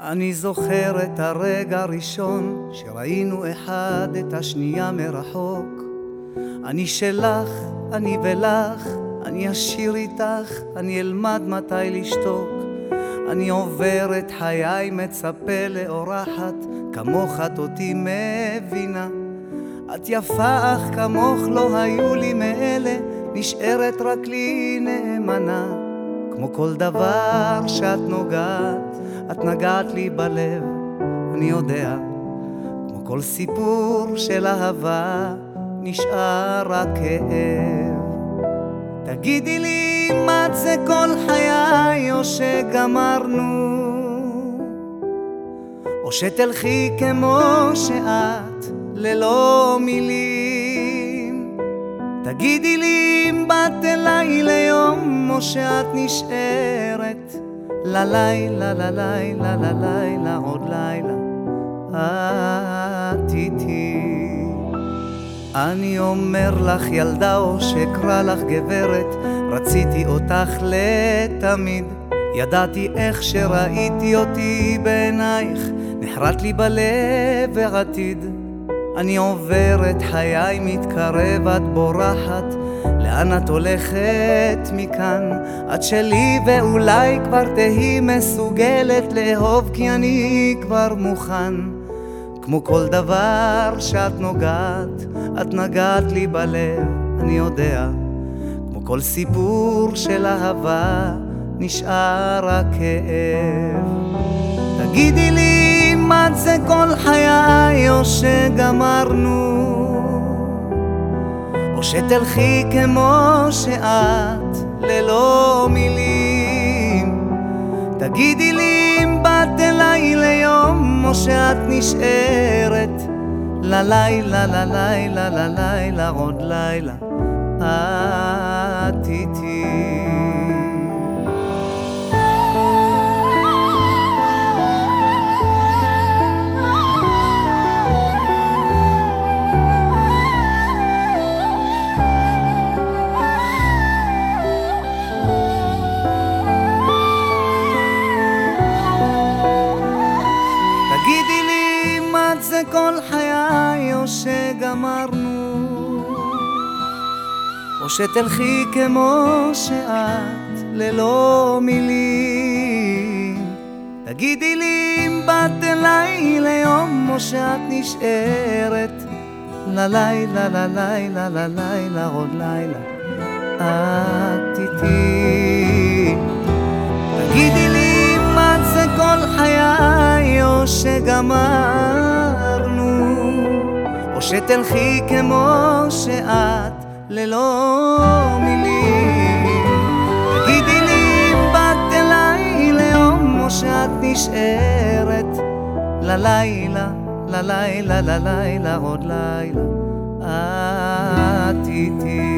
אני זוכר את הרגע הראשון שראינו אחד את השנייה מרחוק. אני שלך, אני ולך, אני אשיר איתך, אני אלמד מתי לשתוק. אני עובר את חיי מצפה לאורחת, כמוך את אותי מבינה. את יפה אך כמוך לא היו לי מאלה, נשארת רק לי נאמנה. כמו כל דבר שאת נוגעת, את נגעת לי בלב, אני יודע. כמו כל סיפור של אהבה, נשאר רק כאב. תגידי לי מה זה כל חיי, או שגמרנו, או שתלכי כמו שאת, ללא מילים. תגידי לי אם באת אליי ליום, או שאת נשארת ללילה, ללילה, ללילה, עוד לילה. את איתי. אני אומר לך ילדה או שאקרא לך גברת, רציתי אותך לתמיד. ידעתי איך שראיתי אותי בעינייך, נחרט לי בלב העתיד. אני עובר את חיי מתקרב, את בורחת, לאן את הולכת מכאן? את שלי ואולי כבר תהי מסוגלת לאהוב כי אני כבר מוכן. כמו כל דבר שאת נוגעת, את נגעת לי בלב, אני יודע. כמו כל סיפור של אהבה, נשאר רק כאב. תגידי לי מה זה כל חיי, או שגמרנו, שתלכי כמו שאת, ללא מילים. תגידי לי אם באת אליי ליום, או שאת נשארת ללילה, ללילה, ללילה, עוד לילה, את איתי. מה זה כל חיי או שגמרנו. או שתלכי כמו שאת ללא מילים. תגידי לי אם באת אליי ליום או שאת נשארת. ללילה, ללילה, ללילה, עוד לילה. את איתי. תגידי לי מה זה כל חיי או שגמרנו. או שתלכי כמו שאת ללא מילים. תגידי לי אם באת אליי ליום או שאת נשארת. ללילה, ללילה, ללילה, עוד לילה. את איתי